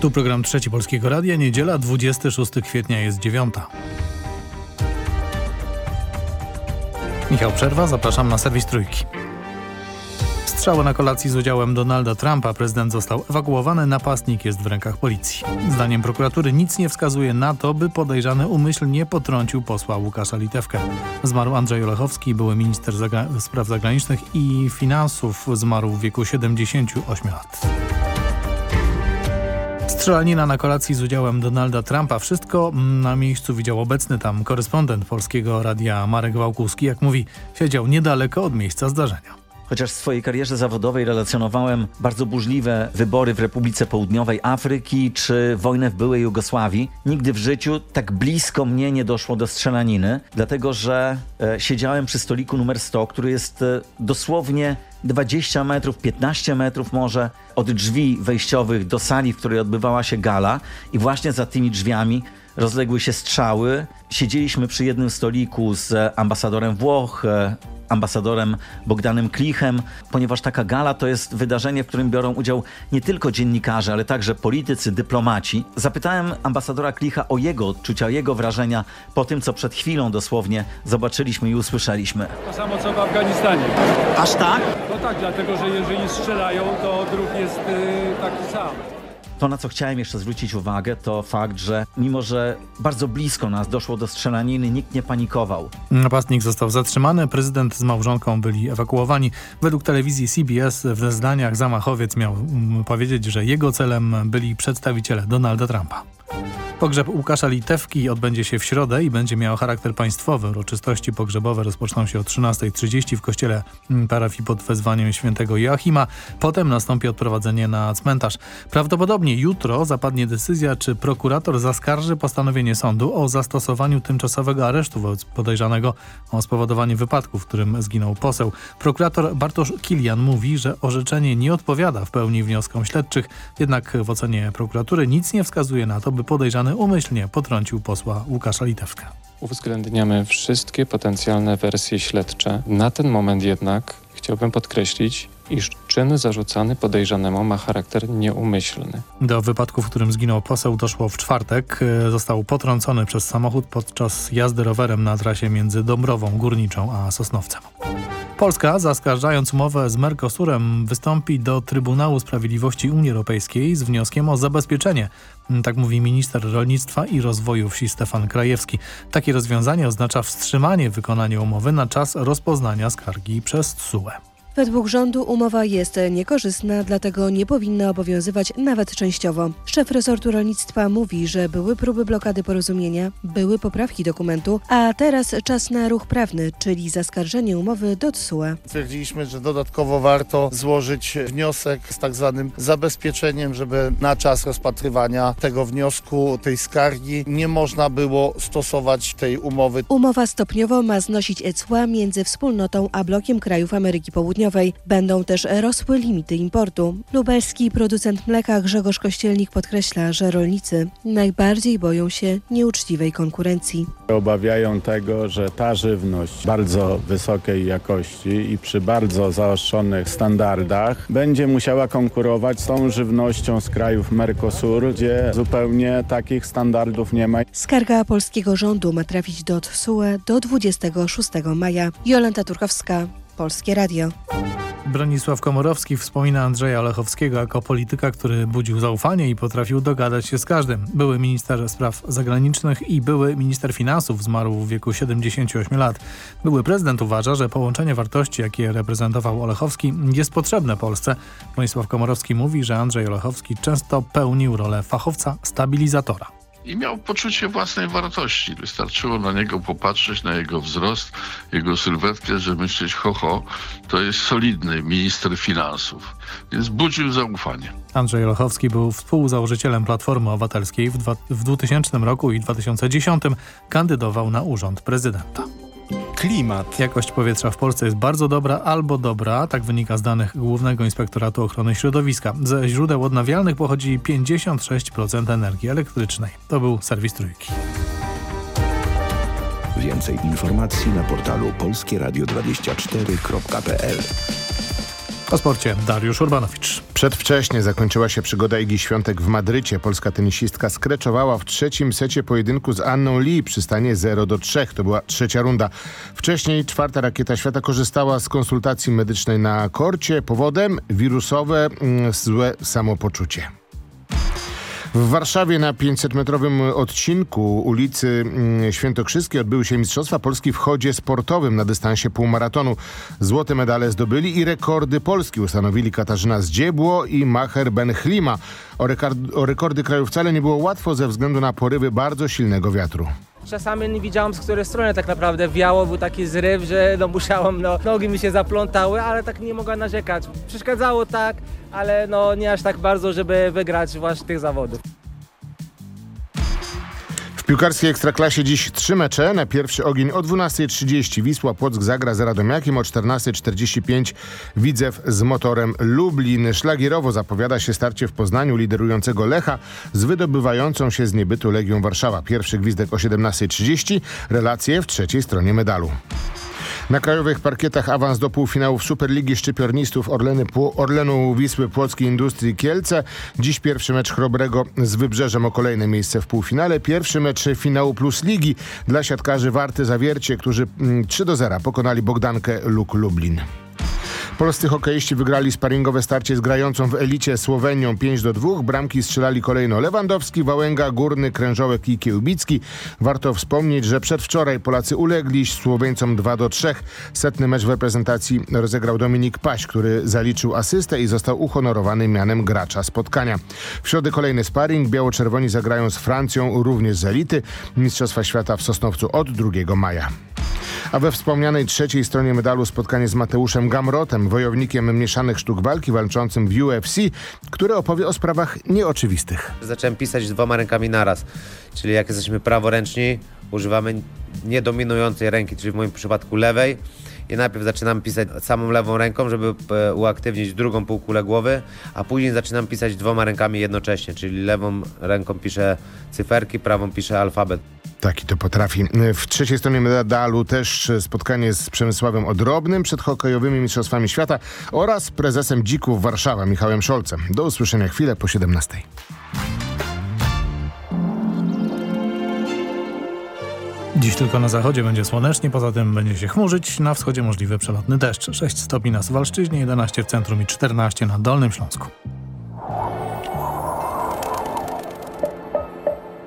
Tu program Trzeci Polskiego Radia, niedziela 26 kwietnia jest dziewiąta. Michał Przerwa, zapraszam na serwis Trójki. Strzały na kolacji z udziałem Donalda Trumpa. Prezydent został ewakuowany, napastnik jest w rękach policji. Zdaniem prokuratury nic nie wskazuje na to, by podejrzany umyślnie potrącił posła Łukasza Litewkę. Zmarł Andrzej Olechowski, były minister zagra spraw zagranicznych i finansów. Zmarł w wieku 78 lat. Strzelanina na kolacji z udziałem Donalda Trumpa. Wszystko na miejscu widział obecny tam korespondent Polskiego Radia Marek Wałkuski. Jak mówi, siedział niedaleko od miejsca zdarzenia. Chociaż w swojej karierze zawodowej relacjonowałem bardzo burzliwe wybory w Republice Południowej Afryki czy wojnę w byłej Jugosławii, nigdy w życiu tak blisko mnie nie doszło do strzelaniny, dlatego że e, siedziałem przy stoliku numer 100, który jest e, dosłownie 20 metrów, 15 metrów może od drzwi wejściowych do sali, w której odbywała się gala i właśnie za tymi drzwiami rozległy się strzały. Siedzieliśmy przy jednym stoliku z ambasadorem Włoch, e, ambasadorem Bogdanem Klichem, ponieważ taka gala to jest wydarzenie, w którym biorą udział nie tylko dziennikarze, ale także politycy, dyplomaci. Zapytałem ambasadora Klicha o jego odczucia, jego wrażenia po tym, co przed chwilą dosłownie zobaczyliśmy i usłyszeliśmy. To samo co w Afganistanie. Aż tak? No tak, dlatego że jeżeli strzelają, to odruch jest yy, taki sam. To, na co chciałem jeszcze zwrócić uwagę, to fakt, że mimo, że bardzo blisko nas doszło do strzelaniny, nikt nie panikował. Napastnik został zatrzymany, prezydent z małżonką byli ewakuowani. Według telewizji CBS w zeznaniach zamachowiec miał mm, powiedzieć, że jego celem byli przedstawiciele Donalda Trumpa. Pogrzeb Łukasza Litewki odbędzie się w środę i będzie miał charakter państwowy. Uroczystości pogrzebowe rozpoczną się o 13.30 w kościele mm, parafii pod wezwaniem świętego Joachima. Potem nastąpi odprowadzenie na cmentarz. Prawdopodobnie jutro zapadnie decyzja, czy prokurator zaskarży postanowienie sądu o zastosowaniu tymczasowego aresztu wobec podejrzanego o spowodowanie wypadku, w którym zginął poseł. Prokurator Bartosz Kilian mówi, że orzeczenie nie odpowiada w pełni wnioskom śledczych, jednak w ocenie prokuratury nic nie wskazuje na to, by podejrzany umyślnie potrącił posła Łukasza Litewkę. Uwzględniamy wszystkie potencjalne wersje śledcze. Na ten moment jednak chciałbym podkreślić, iż czyn zarzucany podejrzanemu ma charakter nieumyślny. Do wypadku, w którym zginął poseł doszło w czwartek. Został potrącony przez samochód podczas jazdy rowerem na trasie między Dąbrową Górniczą a Sosnowcem. Polska, zaskarżając umowę z Mercosurem, wystąpi do Trybunału Sprawiedliwości Unii Europejskiej z wnioskiem o zabezpieczenie. Tak mówi minister rolnictwa i rozwoju wsi Stefan Krajewski. Takie rozwiązanie oznacza wstrzymanie wykonania umowy na czas rozpoznania skargi przez TSUE. Według rządu umowa jest niekorzystna, dlatego nie powinna obowiązywać nawet częściowo. Szef resortu rolnictwa mówi, że były próby blokady porozumienia, były poprawki dokumentu, a teraz czas na ruch prawny, czyli zaskarżenie umowy do TSUE. Stwierdziliśmy, że dodatkowo warto złożyć wniosek z tak zwanym zabezpieczeniem, żeby na czas rozpatrywania tego wniosku, tej skargi nie można było stosować tej umowy. Umowa stopniowo ma znosić ECła między wspólnotą a blokiem krajów Ameryki Południowej. Będą też rosły limity importu. Lubelski producent mleka Grzegorz Kościelnik podkreśla, że rolnicy najbardziej boją się nieuczciwej konkurencji. Obawiają tego, że ta żywność bardzo wysokiej jakości i przy bardzo zaostrzonych standardach będzie musiała konkurować z tą żywnością z krajów Mercosur, gdzie zupełnie takich standardów nie ma. Skarga polskiego rządu ma trafić do TSUE do 26 maja. Jolanta Turkowska, Polskie Radio. Bronisław Komorowski wspomina Andrzeja Olechowskiego jako polityka, który budził zaufanie i potrafił dogadać się z każdym. Były minister spraw zagranicznych i były minister finansów, zmarł w wieku 78 lat. Były prezydent uważa, że połączenie wartości, jakie reprezentował Olechowski jest potrzebne Polsce. Bronisław Komorowski mówi, że Andrzej Olechowski często pełnił rolę fachowca stabilizatora i miał poczucie własnej wartości. Wystarczyło na niego popatrzeć, na jego wzrost, jego sylwetkę, że myśleć, ho, ho, to jest solidny minister finansów. Więc budził zaufanie. Andrzej Lochowski był współzałożycielem Platformy Obywatelskiej w, dwa, w 2000 roku i 2010 kandydował na urząd prezydenta. Klimat. Jakość powietrza w Polsce jest bardzo dobra albo dobra, tak wynika z danych Głównego Inspektoratu Ochrony Środowiska. Ze źródeł odnawialnych pochodzi 56% energii elektrycznej. To był serwis Trójki. Więcej informacji na portalu polskieradio24.pl O sporcie Dariusz Urbanowicz. Przedwcześnie zakończyła się przygoda Igi Świątek w Madrycie. Polska tenisistka skreczowała w trzecim secie pojedynku z Anną Lee przy stanie 0 do 3. To była trzecia runda. Wcześniej czwarta rakieta świata korzystała z konsultacji medycznej na korcie. Powodem wirusowe mm, złe samopoczucie. W Warszawie na 500-metrowym odcinku ulicy mm, Świętokrzyskiej odbyły się Mistrzostwa Polski w chodzie sportowym na dystansie półmaratonu. Złote medale zdobyli i rekordy Polski ustanowili Katarzyna Zdziebło i Macher Benchlima. O, rekord, o rekordy kraju wcale nie było łatwo ze względu na porywy bardzo silnego wiatru. Czasami nie widziałam z której strony tak naprawdę wiało, był taki zryw, że no musiałam, no, nogi mi się zaplątały, ale tak nie mogła narzekać. Przeszkadzało tak, ale no nie aż tak bardzo, żeby wygrać właśnie tych zawodów. Piłkarskiej Ekstraklasie dziś trzy mecze. Na pierwszy ogień o 12.30 Wisła Płock zagra z Radomiakiem, o 14.45 Widzew z motorem Lublin. Szlagierowo zapowiada się starcie w Poznaniu liderującego Lecha z wydobywającą się z niebytu Legią Warszawa. Pierwszy gwizdek o 17.30, relacje w trzeciej stronie medalu. Na krajowych parkietach awans do półfinałów Superligi Szczypiornistów Orleny, Orlenu Wisły Płockiej Industrii Kielce. Dziś pierwszy mecz Chrobrego z Wybrzeżem o kolejne miejsce w półfinale. Pierwszy mecz finału Plus Ligi dla siatkarzy Warty Zawiercie, którzy 3 do 0 pokonali Bogdankę Luk Lublin. Polscy hokeiści wygrali sparingowe starcie z grającą w elicie Słowenią 5 do 2. Bramki strzelali kolejno Lewandowski, Wałęga, Górny, Krężołek i Kiełbicki. Warto wspomnieć, że przedwczoraj Polacy ulegli Słoweńcom 2 do 3. Setny mecz w reprezentacji rozegrał Dominik Paś, który zaliczył asystę i został uhonorowany mianem gracza spotkania. W środę kolejny sparring. Biało-czerwoni zagrają z Francją również z elity. Mistrzostwa Świata w Sosnowcu od 2 maja. A we wspomnianej trzeciej stronie medalu spotkanie z Mateuszem Gamrotem, wojownikiem mieszanych sztuk walki walczącym w UFC, który opowie o sprawach nieoczywistych. Zacząłem pisać dwoma rękami naraz, czyli jak jesteśmy praworęczni, używamy niedominującej ręki, czyli w moim przypadku lewej i najpierw zaczynam pisać samą lewą ręką, żeby e, uaktywnić drugą półkulę głowy, a później zaczynam pisać dwoma rękami jednocześnie, czyli lewą ręką piszę cyferki, prawą piszę alfabet. Taki to potrafi. W trzeciej stronie medalu też spotkanie z Przemysławem Odrobnym przed hokejowymi Mistrzostwami Świata oraz prezesem Dzików Warszawa Michałem Szolcem. Do usłyszenia chwilę po 17. Dziś tylko na zachodzie będzie słonecznie, poza tym będzie się chmurzyć. Na wschodzie możliwy przelotny deszcz. 6 stopni na Suwalszczyźnie, 11 w centrum i 14 na Dolnym Śląsku.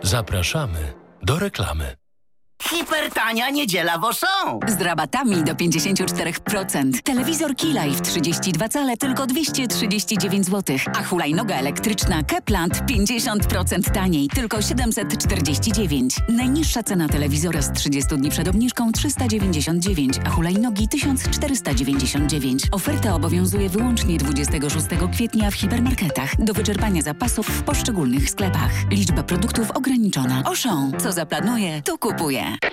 Zapraszamy do reklamy. Hipertania niedziela w Auchan. Z rabatami do 54%. Telewizor Keylife 32 cale tylko 239 zł. A hulajnoga elektryczna Kepland 50% taniej, tylko 749. Najniższa cena telewizora z 30 dni przed obniżką 399, a hulajnogi 1499. Oferta obowiązuje wyłącznie 26 kwietnia w hipermarketach. Do wyczerpania zapasów w poszczególnych sklepach. Liczba produktów ograniczona. Auchan. Co zaplanuje, to kupuje.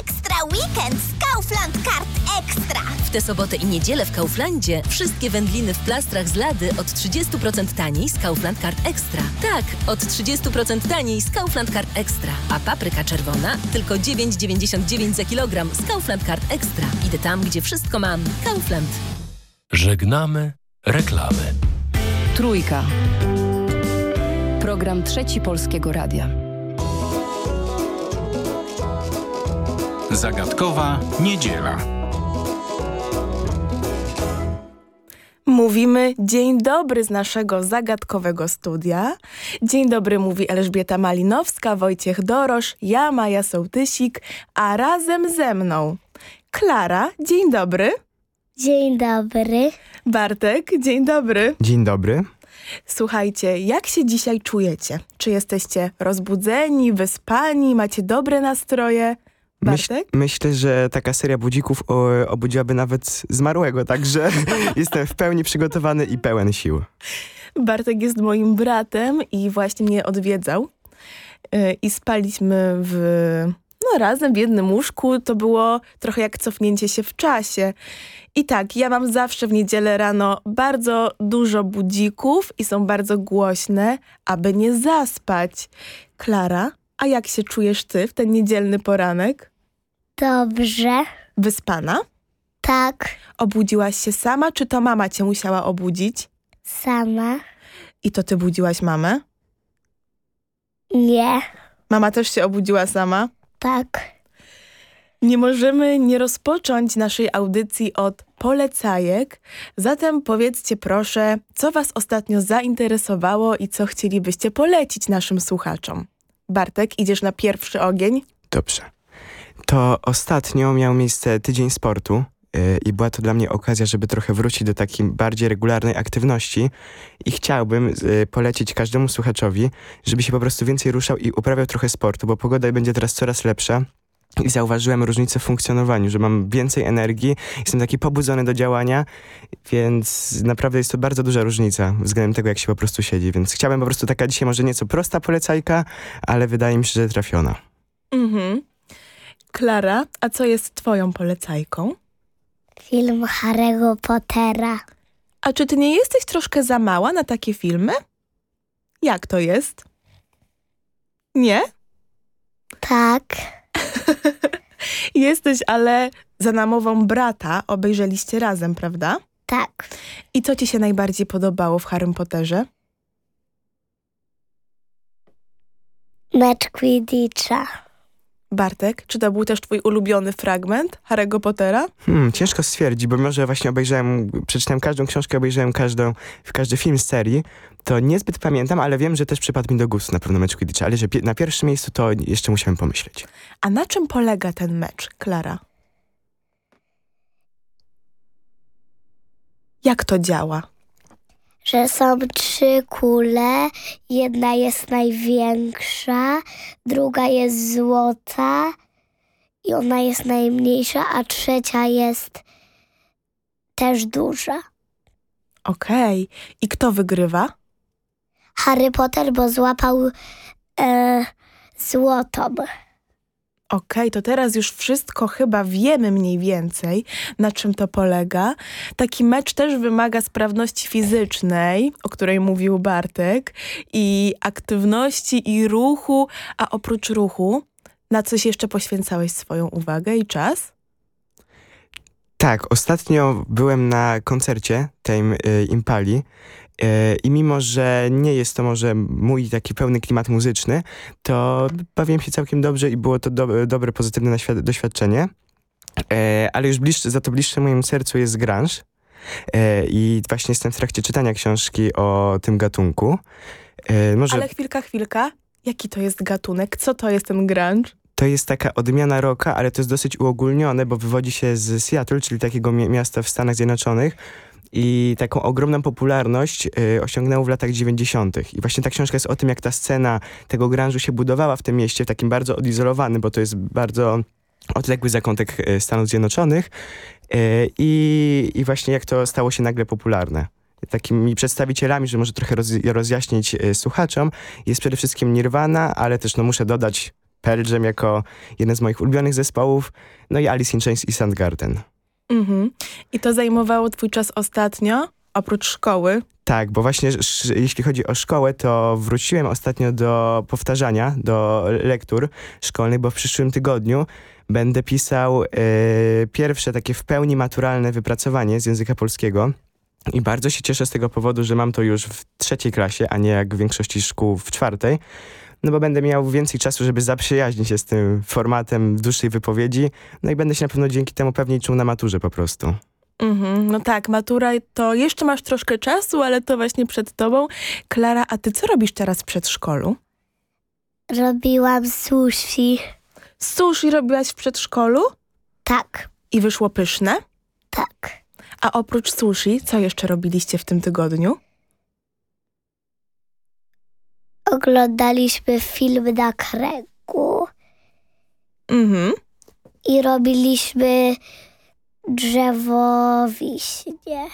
Ekstra weekend z Kaufland Kart Ekstra. W tę sobotę i niedzielę w Kauflandzie wszystkie wędliny w plastrach z lady od 30% taniej z Kaufland Kart Ekstra. Tak, od 30% taniej z Kaufland Kart Ekstra. A papryka czerwona tylko 9,99 za kilogram z Kaufland Kart Ekstra. Idę tam, gdzie wszystko mam. Kaufland. Żegnamy Reklamy. Trójka. Program Trzeci Polskiego Radia. Zagadkowa niedziela. Mówimy dzień dobry z naszego zagadkowego studia. Dzień dobry mówi Elżbieta Malinowska, Wojciech Dorosz, ja Maja Sołtysik, a razem ze mną Klara, dzień dobry. Dzień dobry. Bartek, dzień dobry. Dzień dobry. Słuchajcie, jak się dzisiaj czujecie? Czy jesteście rozbudzeni, wyspani, macie dobre nastroje? Myśl, myślę, że taka seria budzików o, obudziłaby nawet zmarłego, także jestem w pełni przygotowany i pełen sił. Bartek jest moim bratem i właśnie mnie odwiedzał. Yy, I spaliśmy w, no, razem w jednym łóżku. To było trochę jak cofnięcie się w czasie. I tak, ja mam zawsze w niedzielę rano bardzo dużo budzików i są bardzo głośne, aby nie zaspać. Klara, a jak się czujesz ty w ten niedzielny poranek? Dobrze. Wyspana? Tak. Obudziłaś się sama, czy to mama cię musiała obudzić? Sama. I to ty budziłaś mamę? Nie. Mama też się obudziła sama? Tak. Nie możemy nie rozpocząć naszej audycji od polecajek, zatem powiedzcie proszę, co was ostatnio zainteresowało i co chcielibyście polecić naszym słuchaczom. Bartek, idziesz na pierwszy ogień? Dobrze. To ostatnio miał miejsce tydzień sportu yy, i była to dla mnie okazja, żeby trochę wrócić do takiej bardziej regularnej aktywności i chciałbym yy, polecić każdemu słuchaczowi, żeby się po prostu więcej ruszał i uprawiał trochę sportu, bo pogoda będzie teraz coraz lepsza. I zauważyłem różnicę w funkcjonowaniu, że mam więcej energii, jestem taki pobudzony do działania, więc naprawdę jest to bardzo duża różnica względem tego, jak się po prostu siedzi. Więc chciałbym po prostu taka dzisiaj może nieco prosta polecajka, ale wydaje mi się, że trafiona. Mhm. Klara, a co jest twoją polecajką? Film Harry'ego Pottera. A czy ty nie jesteś troszkę za mała na takie filmy? Jak to jest? Nie? Tak. Jesteś, ale za namową brata obejrzeliście razem, prawda? Tak. I co ci się najbardziej podobało w Harrym Potterze? Mecz Quidditcha. Bartek, czy to był też twój ulubiony fragment Harry'ego Pottera? Hmm, ciężko stwierdzić, bo może właśnie obejrzałem, przeczytałem każdą książkę, obejrzałem każdą, każdy film z serii, to niezbyt pamiętam, ale wiem, że też przypadł mi do gustu na pewno mecz Quidditcha, ale że na pierwszym miejscu to jeszcze musiałem pomyśleć. A na czym polega ten mecz, Klara? Jak to działa? Że są trzy kule, jedna jest największa, druga jest złota i ona jest najmniejsza, a trzecia jest też duża. Okej. Okay. I kto wygrywa? Harry Potter, bo złapał e, złotą. Okej, okay, to teraz już wszystko chyba wiemy mniej więcej, na czym to polega. Taki mecz też wymaga sprawności fizycznej, o której mówił Bartek, i aktywności i ruchu, a oprócz ruchu, na coś jeszcze poświęcałeś swoją uwagę i czas? Tak, ostatnio byłem na koncercie tej y, Impali i mimo, że nie jest to może mój taki pełny klimat muzyczny, to bawiłem się całkiem dobrze i było to do, dobre, pozytywne doświadczenie. Ale już bliższe, za to bliższe mojemu sercu jest grunge. I właśnie jestem w trakcie czytania książki o tym gatunku. Może... Ale chwilka, chwilka. Jaki to jest gatunek? Co to jest ten grunge? To jest taka odmiana rocka, ale to jest dosyć uogólnione, bo wywodzi się z Seattle, czyli takiego mi miasta w Stanach Zjednoczonych, i taką ogromną popularność y, osiągnęło w latach 90. I właśnie ta książka jest o tym, jak ta scena tego grunge'u się budowała w tym mieście, w takim bardzo odizolowanym, bo to jest bardzo odległy zakątek y, Stanów Zjednoczonych y, i, i właśnie jak to stało się nagle popularne takimi przedstawicielami, że może trochę roz, rozjaśnić y, słuchaczom, jest przede wszystkim Nirvana, ale też no muszę dodać Pearl Jam jako jeden z moich ulubionych zespołów, no i Alice in Chains i Soundgarden. Mhm. I to zajmowało twój czas ostatnio, oprócz szkoły? Tak, bo właśnie jeśli chodzi o szkołę, to wróciłem ostatnio do powtarzania, do lektur szkolnych, bo w przyszłym tygodniu będę pisał y, pierwsze takie w pełni maturalne wypracowanie z języka polskiego. I bardzo się cieszę z tego powodu, że mam to już w trzeciej klasie, a nie jak w większości szkół w czwartej. No bo będę miał więcej czasu, żeby zaprzyjaźnić się z tym formatem dłuższej wypowiedzi. No i będę się na pewno dzięki temu pewniej czuł na maturze po prostu. Mhm, no tak, matura to jeszcze masz troszkę czasu, ale to właśnie przed tobą. Klara, a ty co robisz teraz w przedszkolu? Robiłam sushi. Sushi robiłaś w przedszkolu? Tak. I wyszło pyszne? Tak. A oprócz sushi, co jeszcze robiliście w tym tygodniu? Oglądaliśmy film na kręgu. Mhm. I robiliśmy drzewo wiśnie.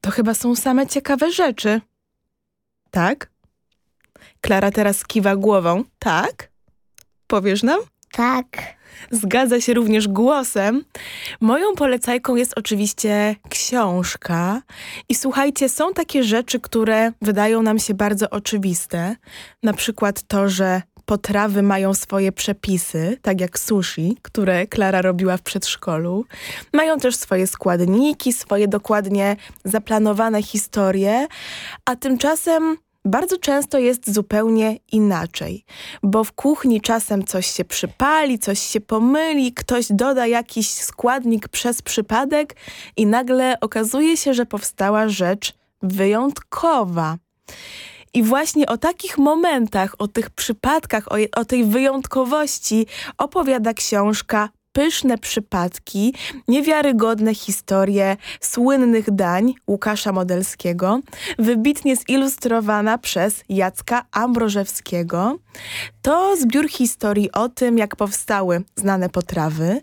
To chyba są same ciekawe rzeczy. Tak? Klara teraz kiwa głową. Tak? Powiesz nam? Tak. Zgadza się również głosem. Moją polecajką jest oczywiście książka. I słuchajcie, są takie rzeczy, które wydają nam się bardzo oczywiste. Na przykład to, że potrawy mają swoje przepisy, tak jak sushi, które Klara robiła w przedszkolu. Mają też swoje składniki, swoje dokładnie zaplanowane historie, a tymczasem bardzo często jest zupełnie inaczej, bo w kuchni czasem coś się przypali, coś się pomyli, ktoś doda jakiś składnik przez przypadek i nagle okazuje się, że powstała rzecz wyjątkowa. I właśnie o takich momentach, o tych przypadkach, o, o tej wyjątkowości opowiada książka pyszne przypadki, niewiarygodne historie słynnych dań Łukasza Modelskiego, wybitnie zilustrowana przez Jacka Ambrożewskiego. To zbiór historii o tym, jak powstały znane potrawy.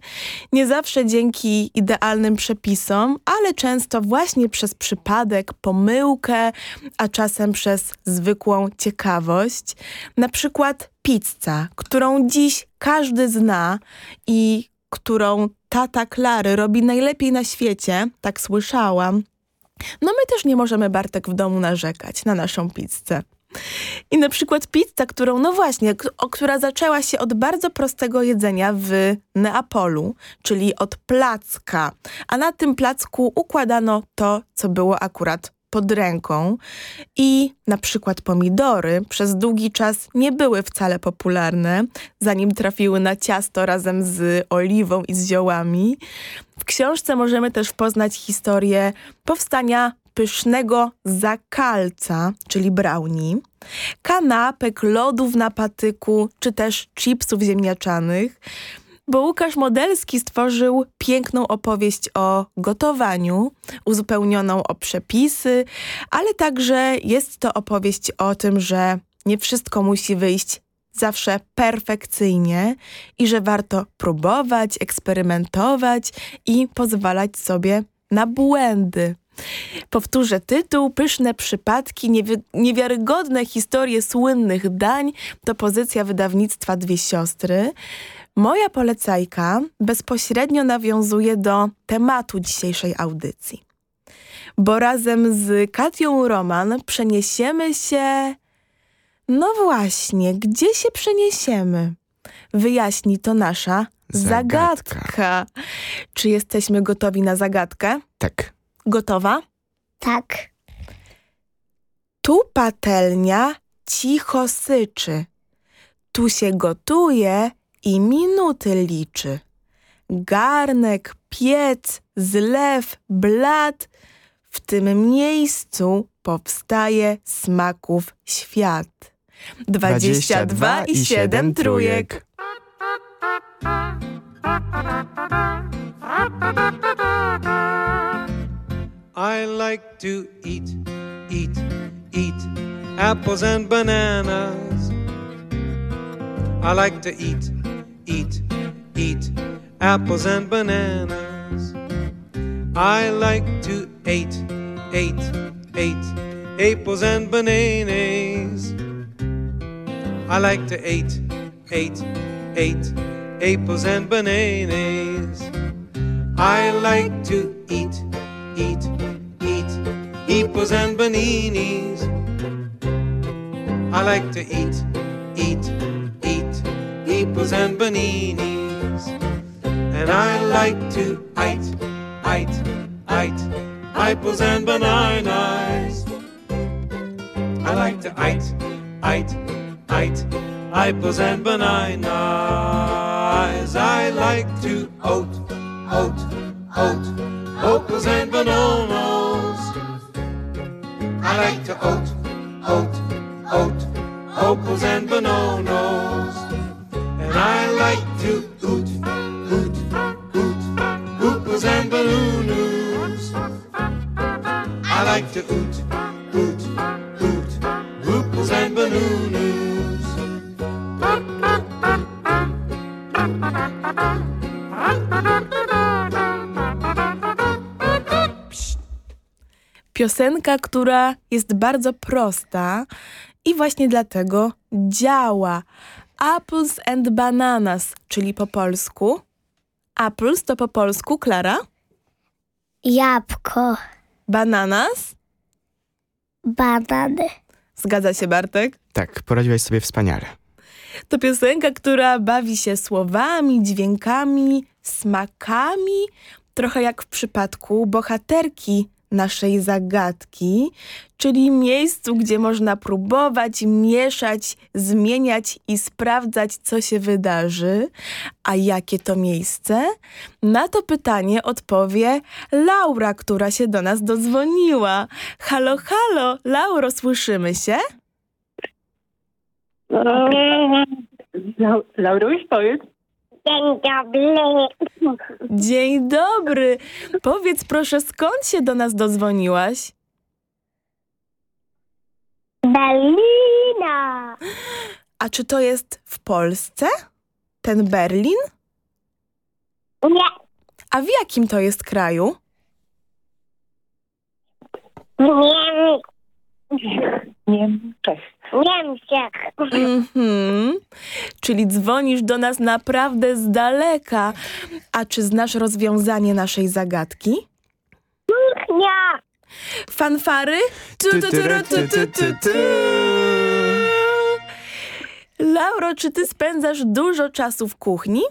Nie zawsze dzięki idealnym przepisom, ale często właśnie przez przypadek, pomyłkę, a czasem przez zwykłą ciekawość. Na przykład pizza, którą dziś każdy zna i którą tata Klary robi najlepiej na świecie, tak słyszałam. No my też nie możemy Bartek w domu narzekać na naszą pizzę. I na przykład pizza, którą, no właśnie, o, która zaczęła się od bardzo prostego jedzenia w Neapolu, czyli od placka. A na tym placku układano to, co było akurat pod ręką i na przykład pomidory przez długi czas nie były wcale popularne, zanim trafiły na ciasto razem z oliwą i z ziołami. W książce możemy też poznać historię powstania pysznego zakalca, czyli brownie, kanapek, lodów na patyku, czy też chipsów ziemniaczanych, bo Łukasz Modelski stworzył piękną opowieść o gotowaniu, uzupełnioną o przepisy, ale także jest to opowieść o tym, że nie wszystko musi wyjść zawsze perfekcyjnie i że warto próbować, eksperymentować i pozwalać sobie na błędy. Powtórzę tytuł, pyszne przypadki, niewi niewiarygodne historie słynnych dań to pozycja wydawnictwa Dwie Siostry. Moja polecajka bezpośrednio nawiązuje do tematu dzisiejszej audycji. Bo razem z Katią Roman przeniesiemy się... No właśnie, gdzie się przeniesiemy? Wyjaśni to nasza zagadka. zagadka. Czy jesteśmy gotowi na zagadkę? Tak. Gotowa? Tak. Tu patelnia cicho syczy. Tu się gotuje i minuty liczy. Garnek, piec, zlew, blat. W tym miejscu powstaje smaków świat. Dwadzieścia dwa i siedem trójek. I like to eat, eat, eat apples and bananas. I like to eat, eat, eat apples and bananas. I like to eat, eat, eat apples and bananas. I like to eat, eat, eat apples and bananas. I like to eat, eat, eat apples and bananas. I like to eat, eat, apples and bananas. And I like to eat, eat, eat apples and bananas. I like to eat, eat, eat apples and bananas. I like to oat, oat, oat apples and bananas. I like to oat, oat, oat apples and bananas. I like to and bananas. I like to and bananas. Piosenka, która jest bardzo prosta i właśnie dlatego działa. Apples and bananas, czyli po polsku. Apples to po polsku, Klara? Jabłko. Bananas? Banany. Zgadza się, Bartek? Tak, poradziłaś sobie wspaniale. To piosenka, która bawi się słowami, dźwiękami, smakami, trochę jak w przypadku bohaterki naszej zagadki, czyli miejscu, gdzie można próbować, mieszać, zmieniać i sprawdzać, co się wydarzy. A jakie to miejsce? Na to pytanie odpowie Laura, która się do nas dodzwoniła. Halo, halo, Lauro, słyszymy się? Lauruś, powiedz. Dzień dobry. Dzień dobry. Powiedz proszę, skąd się do nas dozwoniłaś? Berlina. A czy to jest w Polsce? Ten Berlin? Nie. A w jakim to jest kraju? Niemczech. Niemczech. Niemczech. Mhm. Czyli dzwonisz do nas naprawdę z daleka. A czy znasz rozwiązanie naszej zagadki? Kuchnia. Fanfary? Tu, tu, tu, tu, tu, tu, tu. Lauro, czy ty spędzasz dużo czasu w kuchni?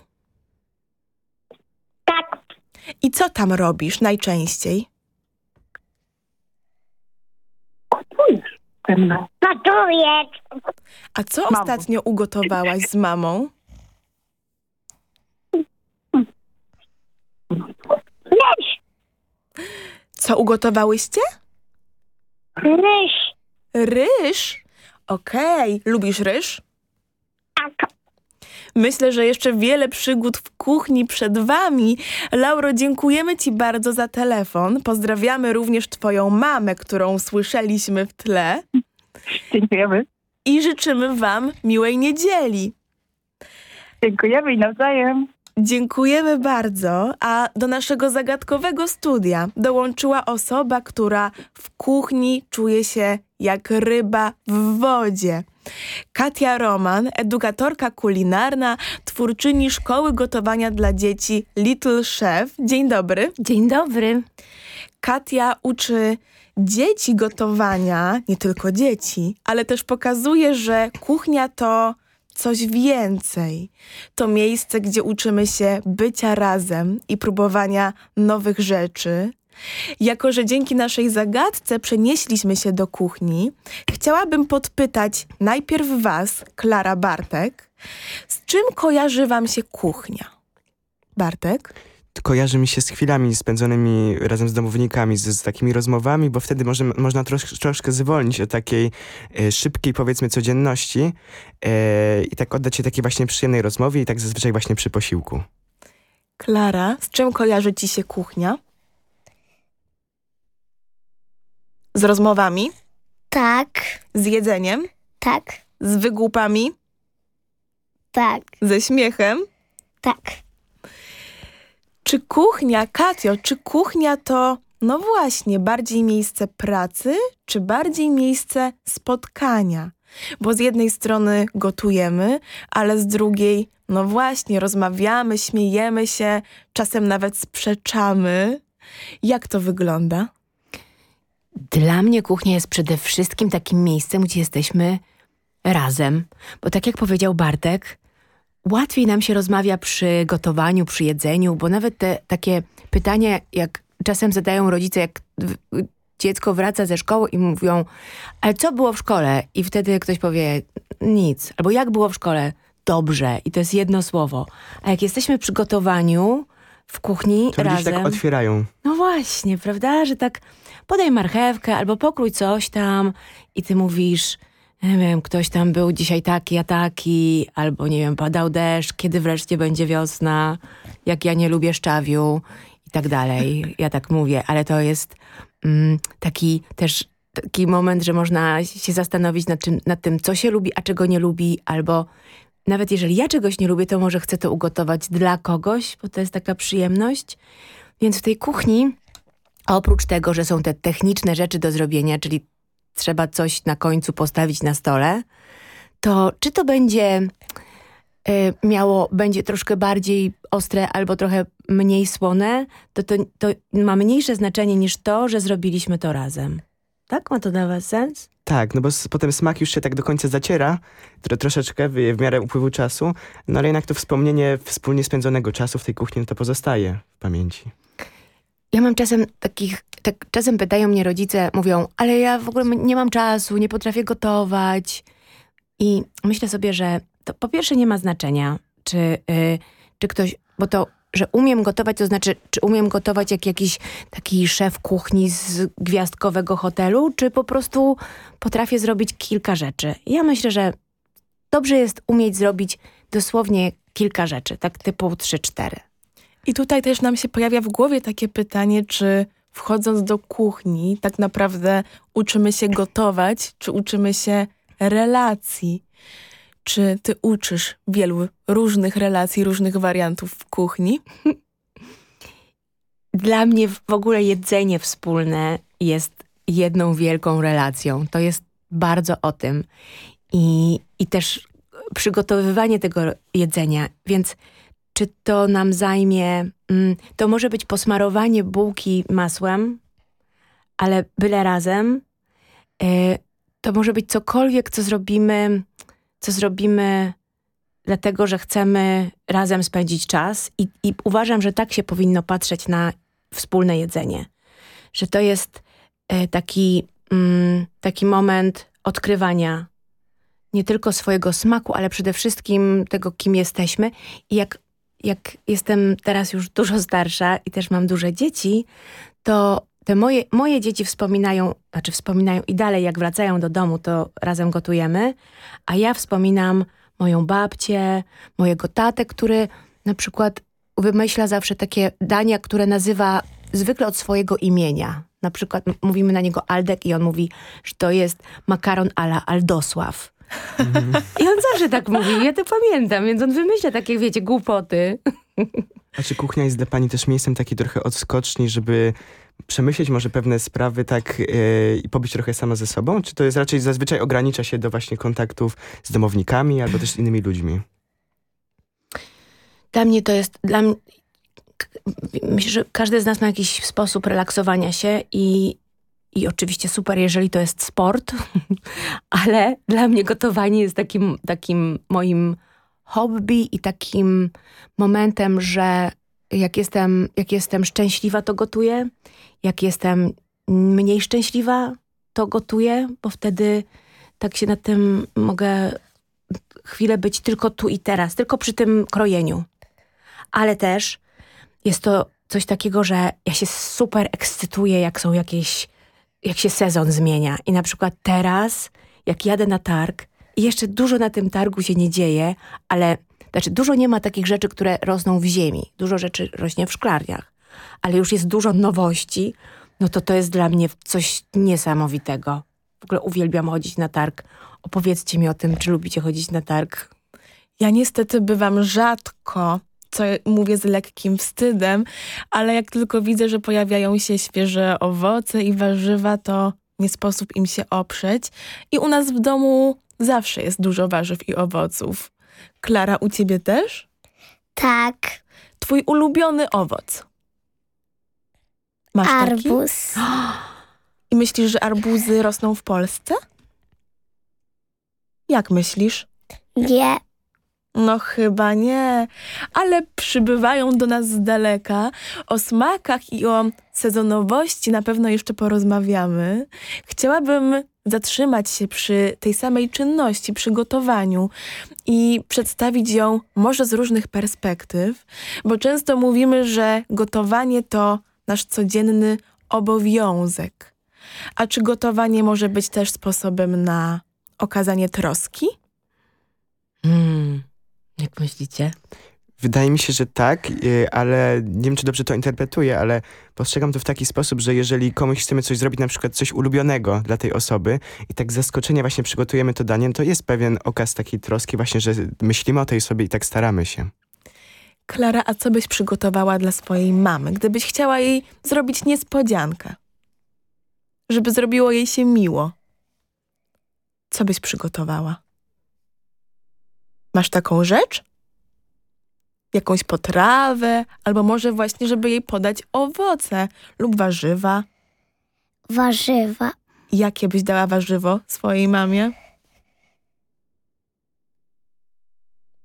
Tak. I co tam robisz najczęściej? Gotuję. A co ostatnio ugotowałaś z mamą? Ryż. Co ugotowałyście? Ryż. Ryż? Okej. Lubisz ryż? Tak. Myślę, że jeszcze wiele przygód w kuchni przed wami. Lauro, dziękujemy ci bardzo za telefon. Pozdrawiamy również twoją mamę, którą słyszeliśmy w tle. Dziękujemy. I życzymy wam miłej niedzieli. Dziękujemy i nawzajem. Dziękujemy bardzo, a do naszego zagadkowego studia dołączyła osoba, która w kuchni czuje się jak ryba w wodzie. Katia Roman, edukatorka kulinarna, twórczyni szkoły gotowania dla dzieci Little Chef. Dzień dobry. Dzień dobry. Katia uczy dzieci gotowania, nie tylko dzieci, ale też pokazuje, że kuchnia to coś więcej. To miejsce, gdzie uczymy się bycia razem i próbowania nowych rzeczy. Jako, że dzięki naszej zagadce przenieśliśmy się do kuchni, chciałabym podpytać najpierw was, Klara Bartek, z czym kojarzy wam się kuchnia? Bartek? kojarzy mi się z chwilami spędzonymi razem z domownikami, z, z takimi rozmowami, bo wtedy może, można trosz, troszkę zwolnić od takiej e, szybkiej, powiedzmy, codzienności e, i tak oddać się takiej właśnie przyjemnej rozmowie i tak zazwyczaj właśnie przy posiłku. Klara, z czym kojarzy ci się kuchnia? Z rozmowami? Tak. Z jedzeniem? Tak. Z wygłupami? Tak. Ze śmiechem? Tak. Czy kuchnia, Katio, czy kuchnia to, no właśnie, bardziej miejsce pracy, czy bardziej miejsce spotkania? Bo z jednej strony gotujemy, ale z drugiej, no właśnie, rozmawiamy, śmiejemy się, czasem nawet sprzeczamy. Jak to wygląda? Dla mnie kuchnia jest przede wszystkim takim miejscem, gdzie jesteśmy razem. Bo tak jak powiedział Bartek, łatwiej nam się rozmawia przy gotowaniu, przy jedzeniu, bo nawet te takie pytania jak czasem zadają rodzice, jak dziecko wraca ze szkoły i mówią, ale co było w szkole? I wtedy ktoś powie, nic. Albo jak było w szkole? Dobrze. I to jest jedno słowo. A jak jesteśmy w przygotowaniu w kuchni To się razem... tak otwierają. No właśnie, prawda, że tak podaj marchewkę albo pokrój coś tam i ty mówisz, nie wiem, ktoś tam był dzisiaj taki, a taki, albo nie wiem, padał deszcz, kiedy wreszcie będzie wiosna, jak ja nie lubię szczawiu i tak dalej. Ja tak mówię, ale to jest mm, taki też taki moment, że można się zastanowić nad, czym, nad tym, co się lubi, a czego nie lubi, albo nawet jeżeli ja czegoś nie lubię, to może chcę to ugotować dla kogoś, bo to jest taka przyjemność. Więc w tej kuchni, oprócz tego, że są te techniczne rzeczy do zrobienia, czyli trzeba coś na końcu postawić na stole, to czy to będzie y, miało, będzie troszkę bardziej ostre albo trochę mniej słone, to, to to ma mniejsze znaczenie niż to, że zrobiliśmy to razem. Tak? Ma to dla was sens? Tak, no bo potem smak już się tak do końca zaciera, tro, troszeczkę w, w miarę upływu czasu, no ale jednak to wspomnienie wspólnie spędzonego czasu w tej kuchni no to pozostaje w pamięci. Ja mam czasem takich, tak, czasem pytają mnie rodzice, mówią, ale ja w ogóle nie mam czasu, nie potrafię gotować. I myślę sobie, że to po pierwsze nie ma znaczenia, czy, y, czy ktoś, bo to, że umiem gotować, to znaczy, czy umiem gotować jak jakiś taki szef kuchni z gwiazdkowego hotelu, czy po prostu potrafię zrobić kilka rzeczy. Ja myślę, że dobrze jest umieć zrobić dosłownie kilka rzeczy, tak typu 3-4. I tutaj też nam się pojawia w głowie takie pytanie, czy wchodząc do kuchni, tak naprawdę uczymy się gotować, czy uczymy się relacji? Czy ty uczysz wielu różnych relacji, różnych wariantów w kuchni? Dla mnie w ogóle jedzenie wspólne jest jedną wielką relacją. To jest bardzo o tym. I, i też przygotowywanie tego jedzenia. Więc czy to nam zajmie... Mm, to może być posmarowanie bułki masłem, ale byle razem. Y, to może być cokolwiek, co zrobimy, co zrobimy dlatego, że chcemy razem spędzić czas i, i uważam, że tak się powinno patrzeć na wspólne jedzenie. Że to jest e, taki, mm, taki moment odkrywania nie tylko swojego smaku, ale przede wszystkim tego, kim jesteśmy. I jak, jak jestem teraz już dużo starsza i też mam duże dzieci, to te moje, moje dzieci wspominają, znaczy wspominają i dalej, jak wracają do domu, to razem gotujemy, a ja wspominam moją babcię, mojego tatę, który na przykład wymyśla zawsze takie dania, które nazywa zwykle od swojego imienia. Na przykład mówimy na niego Aldek i on mówi, że to jest makaron ala Aldosław. I on zawsze tak mówi, ja to pamiętam, więc on wymyśla takie, wiecie, głupoty. A czy kuchnia jest dla pani też miejscem takiej trochę odskoczni, żeby przemyśleć może pewne sprawy tak yy, i pobyć trochę sama ze sobą? Czy to jest raczej zazwyczaj ogranicza się do właśnie kontaktów z domownikami albo też z innymi ludźmi? Dla mnie to jest, dla mnie, myślę, że każdy z nas ma jakiś sposób relaksowania się i, i oczywiście super, jeżeli to jest sport, ale dla mnie gotowanie jest takim, takim moim hobby i takim momentem, że jak jestem, jak jestem szczęśliwa, to gotuję. Jak jestem mniej szczęśliwa, to gotuję, bo wtedy tak się nad tym mogę chwilę być tylko tu i teraz, tylko przy tym krojeniu. Ale też jest to coś takiego, że ja się super ekscytuję, jak są jakieś, jak się sezon zmienia. I na przykład teraz, jak jadę na targ i jeszcze dużo na tym targu się nie dzieje, ale znaczy dużo nie ma takich rzeczy, które rosną w ziemi. Dużo rzeczy rośnie w szklarniach. Ale już jest dużo nowości, no to to jest dla mnie coś niesamowitego. W ogóle uwielbiam chodzić na targ. Opowiedzcie mi o tym, czy lubicie chodzić na targ. Ja niestety bywam rzadko, co mówię z lekkim wstydem, ale jak tylko widzę, że pojawiają się świeże owoce i warzywa, to nie sposób im się oprzeć. I u nas w domu zawsze jest dużo warzyw i owoców. Klara, u ciebie też? Tak. Twój ulubiony owoc? Masz Arbuz. Taki? I myślisz, że arbuzy rosną w Polsce? Jak myślisz? Nie. No chyba nie, ale przybywają do nas z daleka. O smakach i o sezonowości na pewno jeszcze porozmawiamy. Chciałabym zatrzymać się przy tej samej czynności, przygotowaniu i przedstawić ją może z różnych perspektyw, bo często mówimy, że gotowanie to nasz codzienny obowiązek. A czy gotowanie może być też sposobem na okazanie troski? Hmm. Jak myślicie? Wydaje mi się, że tak, y, ale nie wiem, czy dobrze to interpretuję, ale postrzegam to w taki sposób, że jeżeli komuś chcemy coś zrobić, na przykład coś ulubionego dla tej osoby i tak z zaskoczenia właśnie przygotujemy to danie, to jest pewien okaz takiej troski właśnie, że myślimy o tej osobie i tak staramy się. Klara, a co byś przygotowała dla swojej mamy, gdybyś chciała jej zrobić niespodziankę? Żeby zrobiło jej się miło. Co byś przygotowała? Masz taką rzecz? Jakąś potrawę, albo może właśnie, żeby jej podać owoce lub warzywa. Warzywa. Jakie byś dała warzywo swojej mamie?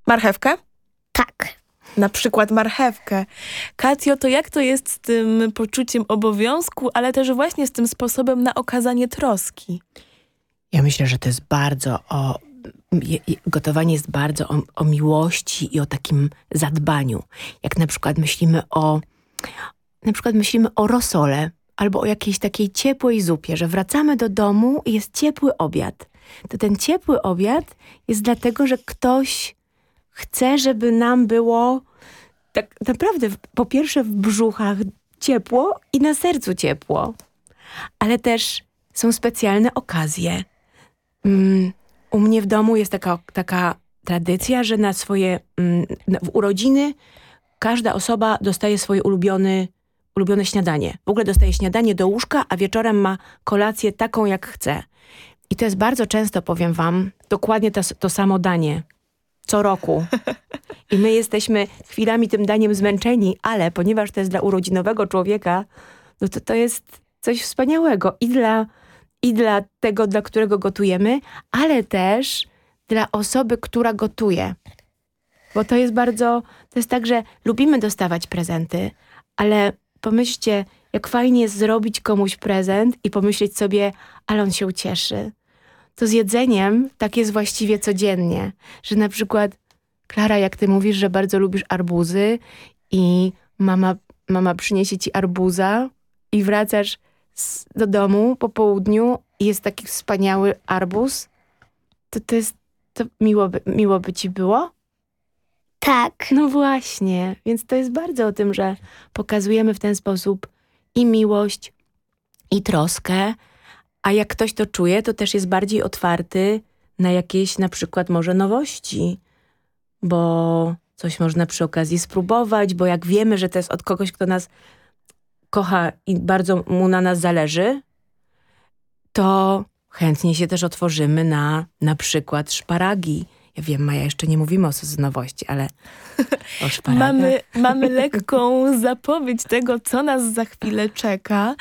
Marchewkę? Tak. Na przykład marchewkę. Katio, to jak to jest z tym poczuciem obowiązku, ale też właśnie z tym sposobem na okazanie troski? Ja myślę, że to jest bardzo o gotowanie jest bardzo o, o, miłości i o takim zadbaniu. Jak na przykład myślimy o na przykład myślimy o rosole albo o jakiejś takiej ciepłej zupie, że wracamy do domu i jest ciepły obiad. To ten ciepły obiad jest dlatego, że ktoś chce, żeby nam było tak naprawdę po pierwsze w brzuchach ciepło i na sercu ciepło. Ale też są specjalne okazje. Mm, u mnie w domu jest taka, taka tradycja, że na swoje mm, w urodziny każda osoba dostaje swoje ulubiony, ulubione śniadanie. W ogóle dostaje śniadanie do łóżka, a wieczorem ma kolację taką, jak chce. I to jest bardzo często, powiem wam, dokładnie to, to samo danie. Co roku. I my jesteśmy chwilami tym daniem zmęczeni, ale ponieważ to jest dla urodzinowego człowieka, no to to jest coś wspaniałego i dla i dla tego, dla którego gotujemy, ale też dla osoby, która gotuje. Bo to jest bardzo, to jest tak, że lubimy dostawać prezenty, ale pomyślcie, jak fajnie jest zrobić komuś prezent i pomyśleć sobie, ale on się ucieszy. To z jedzeniem tak jest właściwie codziennie, że na przykład Klara, jak ty mówisz, że bardzo lubisz arbuzy i mama, mama przyniesie ci arbuza i wracasz do domu po południu i jest taki wspaniały arbuz, to to jest, to miło by, miło by ci było? Tak. No właśnie, więc to jest bardzo o tym, że pokazujemy w ten sposób i miłość, i troskę, a jak ktoś to czuje, to też jest bardziej otwarty na jakieś na przykład może nowości, bo coś można przy okazji spróbować, bo jak wiemy, że to jest od kogoś, kto nas kocha i bardzo mu na nas zależy, to chętnie się też otworzymy na na przykład szparagi. Ja wiem, Maja, jeszcze nie mówimy o sezonowości, ale o szparagach. Mamy, mamy lekką zapowiedź tego, co nas za chwilę czeka.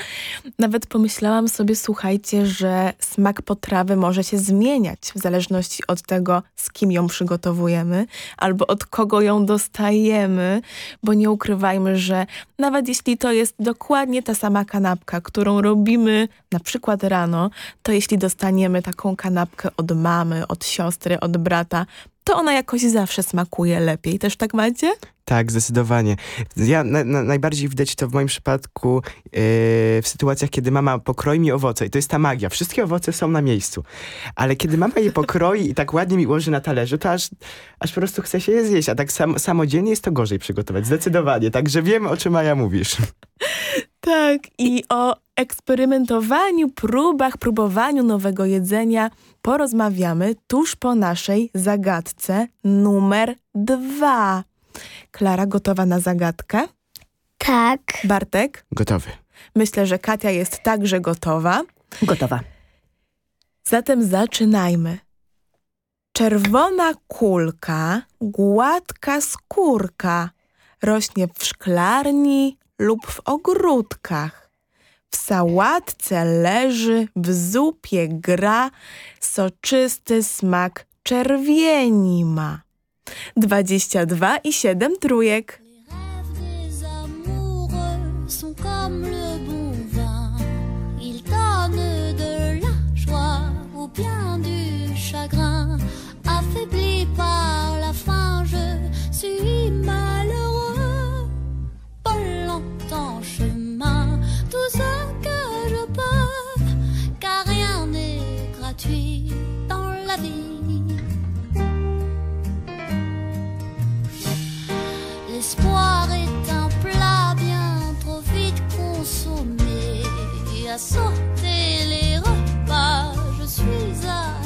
Nawet pomyślałam sobie, słuchajcie, że smak potrawy może się zmieniać w zależności od tego, z kim ją przygotowujemy, albo od kogo ją dostajemy, bo nie ukrywajmy, że nawet jeśli to jest dokładnie ta sama kanapka, którą robimy na przykład rano, to jeśli dostaniemy taką kanapkę od mamy, od siostry, od brata, to ona jakoś zawsze smakuje lepiej. Też tak macie? Tak, zdecydowanie. Ja na, na, najbardziej widać to w moim przypadku yy, w sytuacjach, kiedy mama pokroi mi owoce i to jest ta magia. Wszystkie owoce są na miejscu. Ale kiedy mama je pokroi i tak ładnie mi ułoży na talerzu, to aż, aż po prostu chce się je zjeść. A tak sam, samodzielnie jest to gorzej przygotować. Zdecydowanie. Także wiem, o czym Maja mówisz. Tak. I o eksperymentowaniu, próbach, próbowaniu nowego jedzenia porozmawiamy tuż po naszej zagadce numer dwa. Klara gotowa na zagadkę? Tak. Bartek? Gotowy. Myślę, że Katia jest także gotowa. Gotowa. Zatem zaczynajmy. Czerwona kulka, gładka skórka rośnie w szklarni lub w ogródkach. W sałatce leży, w zupie gra, soczysty smak czerwieni ma. 22 i 7 trójek. Sauter les repas, je suis habituée.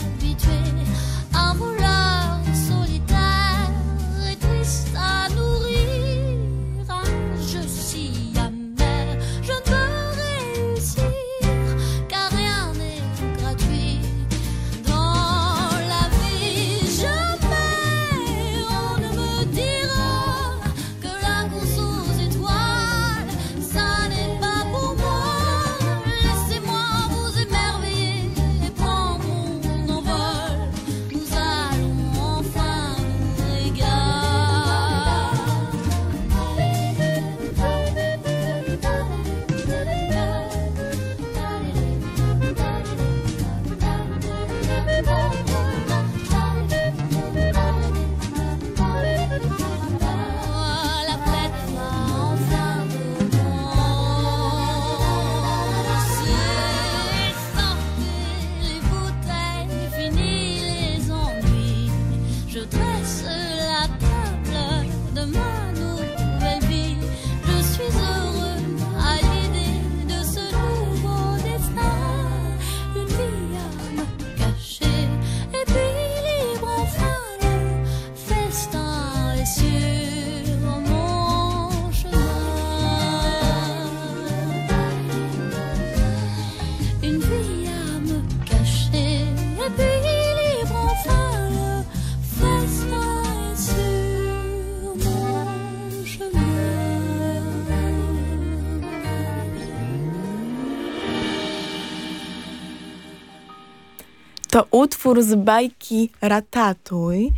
To utwór z bajki Ratatuj.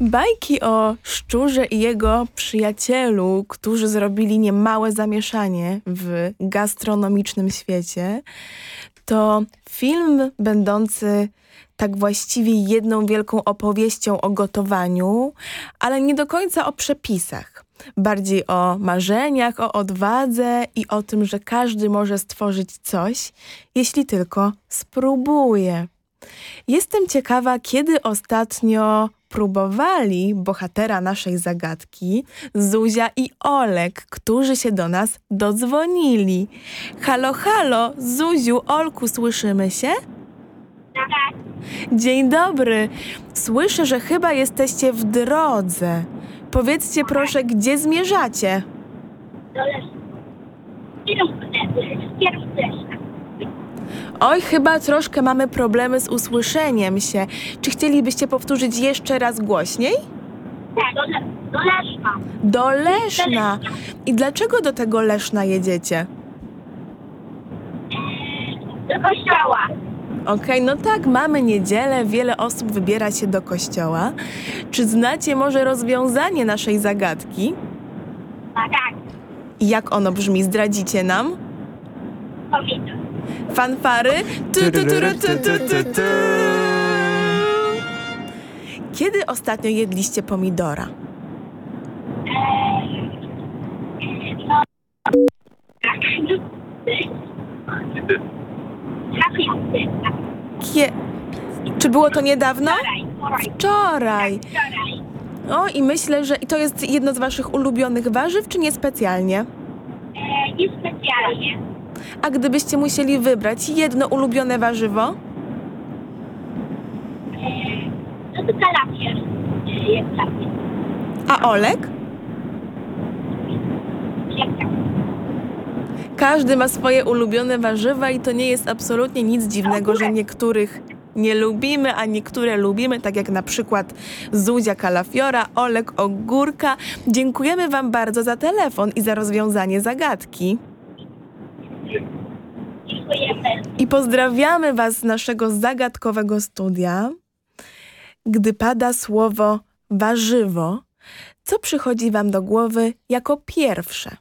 Bajki o szczurze i jego przyjacielu, którzy zrobili niemałe zamieszanie w gastronomicznym świecie. To film będący tak właściwie jedną wielką opowieścią o gotowaniu, ale nie do końca o przepisach. Bardziej o marzeniach, o odwadze i o tym, że każdy może stworzyć coś, jeśli tylko spróbuje. Jestem ciekawa, kiedy ostatnio próbowali bohatera naszej zagadki, Zuzia i Olek, którzy się do nas dodzwonili. Halo, halo, Zuziu, Olku, słyszymy się? Dzień dobry. Słyszę, że chyba jesteście w drodze. Powiedzcie proszę, gdzie zmierzacie? Oj, chyba troszkę mamy problemy z usłyszeniem się. Czy chcielibyście powtórzyć jeszcze raz głośniej? Tak, do, Le- do Leszna. Do Leszna. I dlaczego do tego Leszna jedziecie? Do kościoła. Okej, no tak, mamy niedzielę, wiele osób wybiera się do kościoła. Czy znacie może rozwiązanie naszej zagadki? A tak, I jak ono brzmi, zdradzicie nam? pomidor. Fanfary? Kiedy ostatnio jedliście pomidora? Kie... Czy było to niedawno? Wczoraj. O, i myślę, że to jest jedno z waszych ulubionych warzyw, czy niespecjalnie? Niespecjalnie. A gdybyście musieli wybrać jedno ulubione warzywo? No to kalafior. Mnie. A Olek? Każdy ma swoje ulubione warzywa i to nie jest absolutnie nic dziwnego, że niektórych nie lubimy, a niektóre lubimy, tak jak na przykład Zuzia Kalafiora, Olek Ogórka. Dziękujemy Wam bardzo za telefon i za rozwiązanie zagadki. Dziękujemy. I pozdrawiamy Was z naszego zagadkowego studia. Gdy pada słowo warzywo, co przychodzi wam do głowy jako pierwsze?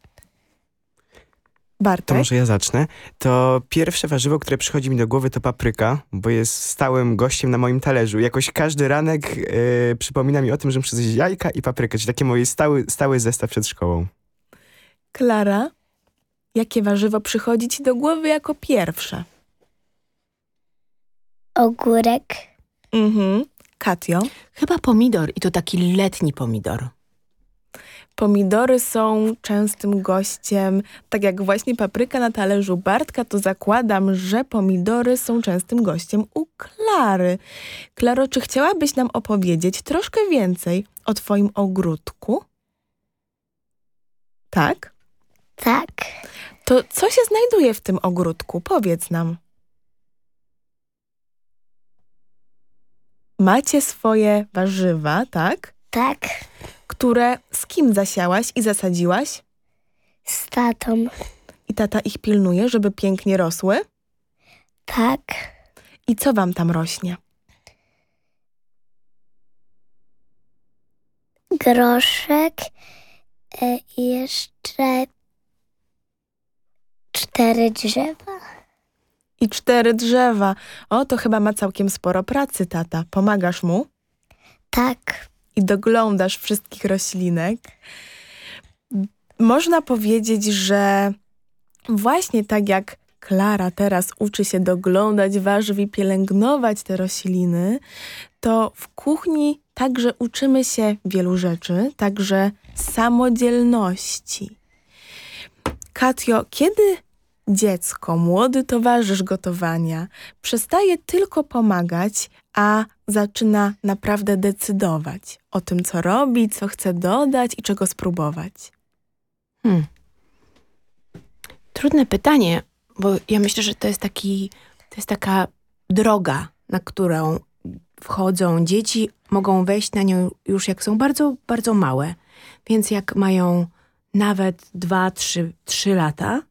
Bartek? To może ja zacznę. To pierwsze warzywo, które przychodzi mi do głowy to papryka, bo jest stałym gościem na moim talerzu. Jakoś każdy ranek yy, przypomina mi o tym, że muszę zjeść jajka i paprykę, czyli taki mój stały, stały zestaw przed szkołą. Klara, jakie warzywo przychodzi ci do głowy jako pierwsze? Ogórek. Mhm. Katio? Chyba pomidor i to taki letni pomidor. Pomidory są częstym gościem, tak jak właśnie papryka na talerzu Bartka, to zakładam, że pomidory są częstym gościem u Klary. Klaro, czy chciałabyś nam opowiedzieć troszkę więcej o twoim ogródku? Tak? Tak. To co się znajduje w tym ogródku? Powiedz nam. Macie swoje warzywa, tak? Tak. Które z kim zasiałaś i zasadziłaś? Z tatą. I tata ich pilnuje, żeby pięknie rosły? Tak. I co wam tam rośnie? Groszek e, i jeszcze cztery drzewa. I cztery drzewa. O, to chyba ma całkiem sporo pracy, tata. Pomagasz mu? Tak. I doglądasz wszystkich roślinek. Można powiedzieć, że właśnie tak jak Klara teraz uczy się doglądać warzyw i pielęgnować te rośliny, to w kuchni także uczymy się wielu rzeczy, także samodzielności. Katio, kiedy dziecko, młody towarzysz gotowania przestaje tylko pomagać, a zaczyna naprawdę decydować o tym, co robi, co chce dodać i czego spróbować? Hmm. Trudne pytanie, bo ja myślę, że to jest taki, to jest taka droga, na którą wchodzą dzieci, mogą wejść na nią już jak są bardzo, bardzo małe. Więc jak mają nawet dwa, trzy, trzy lata,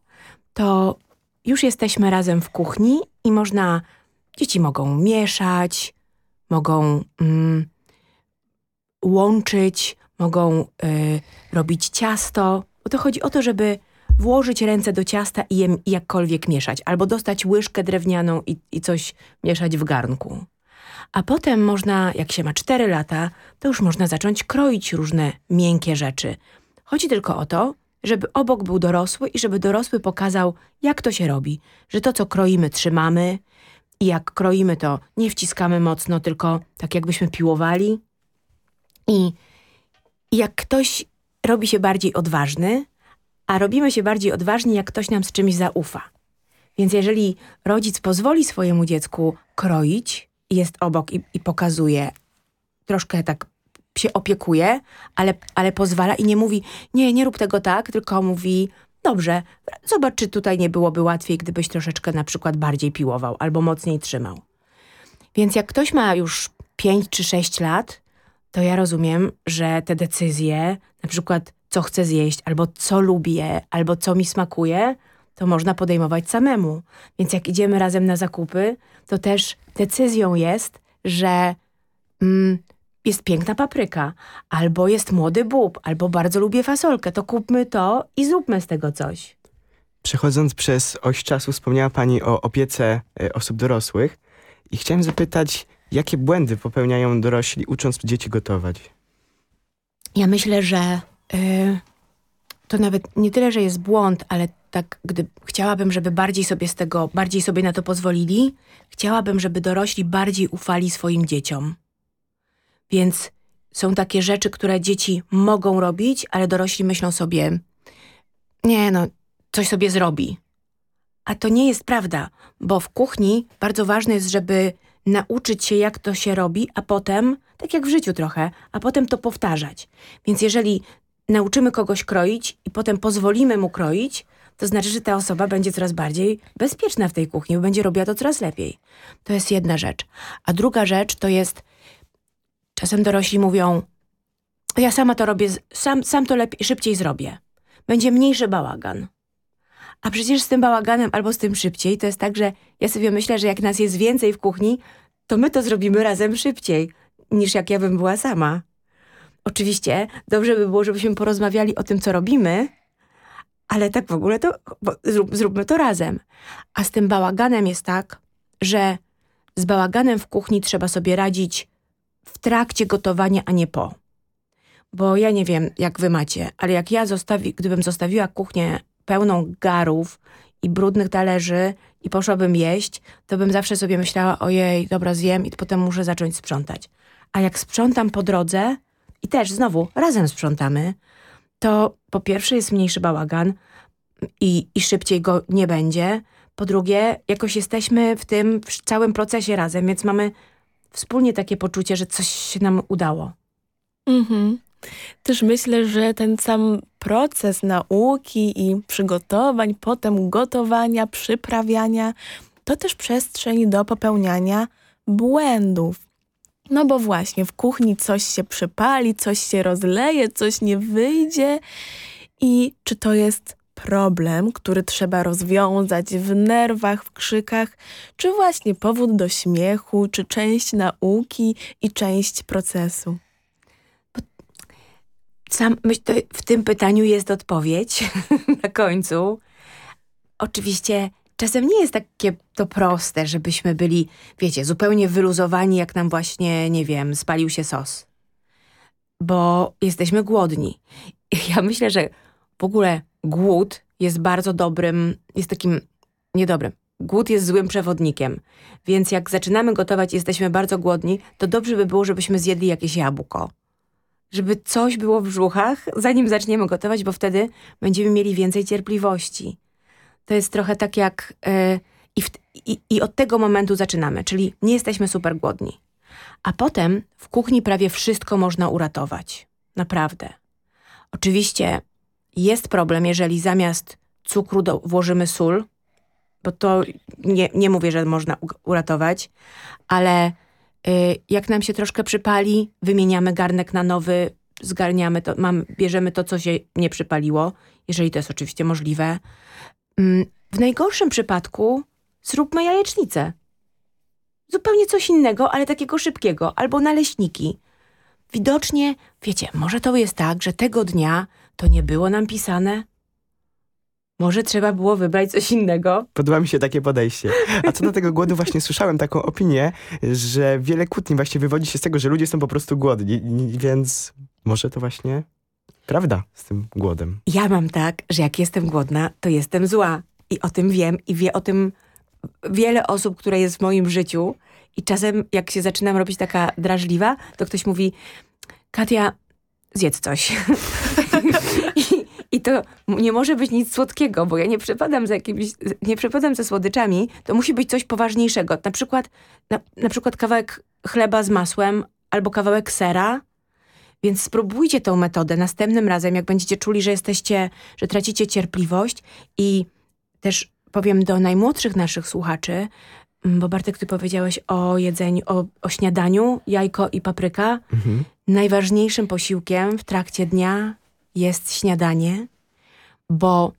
to już jesteśmy razem w kuchni i można, dzieci mogą mieszać, mogą mm, łączyć, mogą y, robić ciasto. Bo to chodzi o to, żeby włożyć ręce do ciasta i je jakkolwiek mieszać, albo dostać łyżkę drewnianą i, i coś mieszać w garnku. A potem można, jak się ma 4 lata, to już można zacząć kroić różne miękkie rzeczy. Chodzi tylko o to, żeby obok był dorosły i żeby dorosły pokazał, jak to się robi. Że to, co kroimy, trzymamy i jak kroimy, to nie wciskamy mocno, tylko tak jakbyśmy piłowali. I, i jak ktoś robi się bardziej odważny, a robimy się bardziej odważni, jak ktoś nam z czymś zaufa. Więc jeżeli rodzic pozwoli swojemu dziecku kroić, jest obok i, i pokazuje, troszkę tak się opiekuje, ale, ale pozwala i nie mówi, nie, nie rób tego tak, tylko mówi, dobrze, zobacz, czy tutaj nie byłoby łatwiej, gdybyś troszeczkę na przykład bardziej piłował albo mocniej trzymał. Więc jak ktoś ma już 5 czy 6 lat, to ja rozumiem, że te decyzje, na przykład co chcę zjeść, albo co lubię, albo co mi smakuje, to można podejmować samemu. Więc jak idziemy razem na zakupy, to też decyzją jest, że mm, jest piękna papryka, albo jest młody bób, albo bardzo lubię fasolkę, to kupmy to i zróbmy z tego coś. Przechodząc przez oś czasu, wspomniała Pani o opiece e, osób dorosłych i chciałem zapytać, jakie błędy popełniają dorośli, ucząc dzieci gotować? Ja myślę, że y, to nawet nie tyle, że jest błąd, ale tak, gdy chciałabym, żeby bardziej sobie z tego, bardziej sobie na to pozwolili, chciałabym, żeby dorośli bardziej ufali swoim dzieciom. Więc są takie rzeczy, które dzieci mogą robić, ale dorośli myślą sobie, nie no, coś sobie zrobi. A to nie jest prawda, bo w kuchni bardzo ważne jest, żeby nauczyć się, jak to się robi, a potem, tak jak w życiu trochę, a potem to powtarzać. Więc jeżeli nauczymy kogoś kroić i potem pozwolimy mu kroić, to znaczy, że ta osoba będzie coraz bardziej bezpieczna w tej kuchni, bo będzie robiła to coraz lepiej. To jest jedna rzecz. A druga rzecz to jest, czasem dorośli mówią, ja sama to robię, sam, sam to lepiej, szybciej zrobię. Będzie mniejszy bałagan. A przecież z tym bałaganem albo z tym szybciej to jest tak, że ja sobie myślę, że jak nas jest więcej w kuchni, to my to zrobimy razem szybciej, niż jak ja bym była sama. oczywiście dobrze by było, żebyśmy porozmawiali o tym, co robimy, ale tak w ogóle to zrób, zróbmy to razem. A z tym bałaganem jest tak, że z bałaganem w kuchni trzeba sobie radzić w trakcie gotowania, a nie po. Bo ja nie wiem, jak wy macie, ale jak ja zostawi, gdybym zostawiła kuchnię pełną garów i brudnych talerzy i poszłabym jeść, to bym zawsze sobie myślała, ojej, dobra, zjem i potem muszę zacząć sprzątać. A jak sprzątam po drodze i też znowu razem sprzątamy, to po pierwsze jest mniejszy bałagan i, i szybciej go nie będzie. Po drugie, jakoś jesteśmy w tym w całym procesie razem, więc mamy wspólnie takie poczucie, że coś się nam udało. Mhm. Też myślę, że ten sam proces nauki i przygotowań, potem gotowania, przyprawiania, to też przestrzeń do popełniania błędów. No bo właśnie w kuchni coś się przypali, coś się rozleje, coś nie wyjdzie. I czy to jest problem, który trzeba rozwiązać w nerwach, w krzykach, czy właśnie powód do śmiechu, czy część nauki i część procesu? Sam, myśl, w tym pytaniu jest odpowiedź na końcu. Oczywiście czasem nie jest takie to proste, żebyśmy byli, wiecie, zupełnie wyluzowani, jak nam właśnie, nie wiem, spalił się sos. Bo jesteśmy głodni. Ja myślę, że w ogóle głód jest bardzo dobrym, jest takim niedobrym. Głód jest złym przewodnikiem. Więc jak zaczynamy gotować i jesteśmy bardzo głodni, to dobrze by było, żebyśmy zjedli jakieś jabłko żeby coś było w brzuchach, zanim zaczniemy gotować, bo wtedy będziemy mieli więcej cierpliwości. To jest trochę tak jak... Yy, i, w, i, I od tego momentu zaczynamy, czyli nie jesteśmy super głodni. A potem w kuchni prawie wszystko można uratować. Naprawdę. Oczywiście jest problem, jeżeli zamiast cukru do, włożymy sól, bo to nie, nie mówię, że można uratować, ale Y, jak nam się troszkę przypali, wymieniamy garnek na nowy, zgarniamy to, mam, bierzemy to, co się nie przypaliło, jeżeli to jest oczywiście możliwe. Mm, w najgorszym przypadku zróbmy jajecznicę. Zupełnie coś innego, ale takiego szybkiego. Albo naleśniki. Widocznie, wiecie, może to jest tak, że tego dnia to nie było nam pisane, może trzeba było wybrać coś innego? Podoba mi się takie podejście. A co do tego głodu, właśnie słyszałem taką opinię, że wiele kłótni właśnie wywodzi się z tego, że ludzie są po prostu głodni, więc może to właśnie prawda z tym głodem. Ja mam tak, że jak jestem głodna, to jestem zła. I o tym wiem i wie o tym wiele osób, które jest w moim życiu. I czasem jak się zaczynam robić taka drażliwa, to ktoś mówi, Katia, zjedz coś. I, I to nie może być nic słodkiego, bo ja nie przepadam za jakimiś, nie przepadam za słodyczami, to musi być coś poważniejszego. Na przykład, na, na przykład kawałek chleba z masłem albo kawałek sera. Więc spróbujcie tą metodę następnym razem, jak będziecie czuli, że jesteście, że tracicie cierpliwość i też powiem do najmłodszych naszych słuchaczy, mm, bo Bartek, ty powiedziałeś o jedzeniu, o, o śniadaniu, jajko i papryka. Mhm. Najważniejszym posiłkiem w trakcie dnia jest śniadanie, bo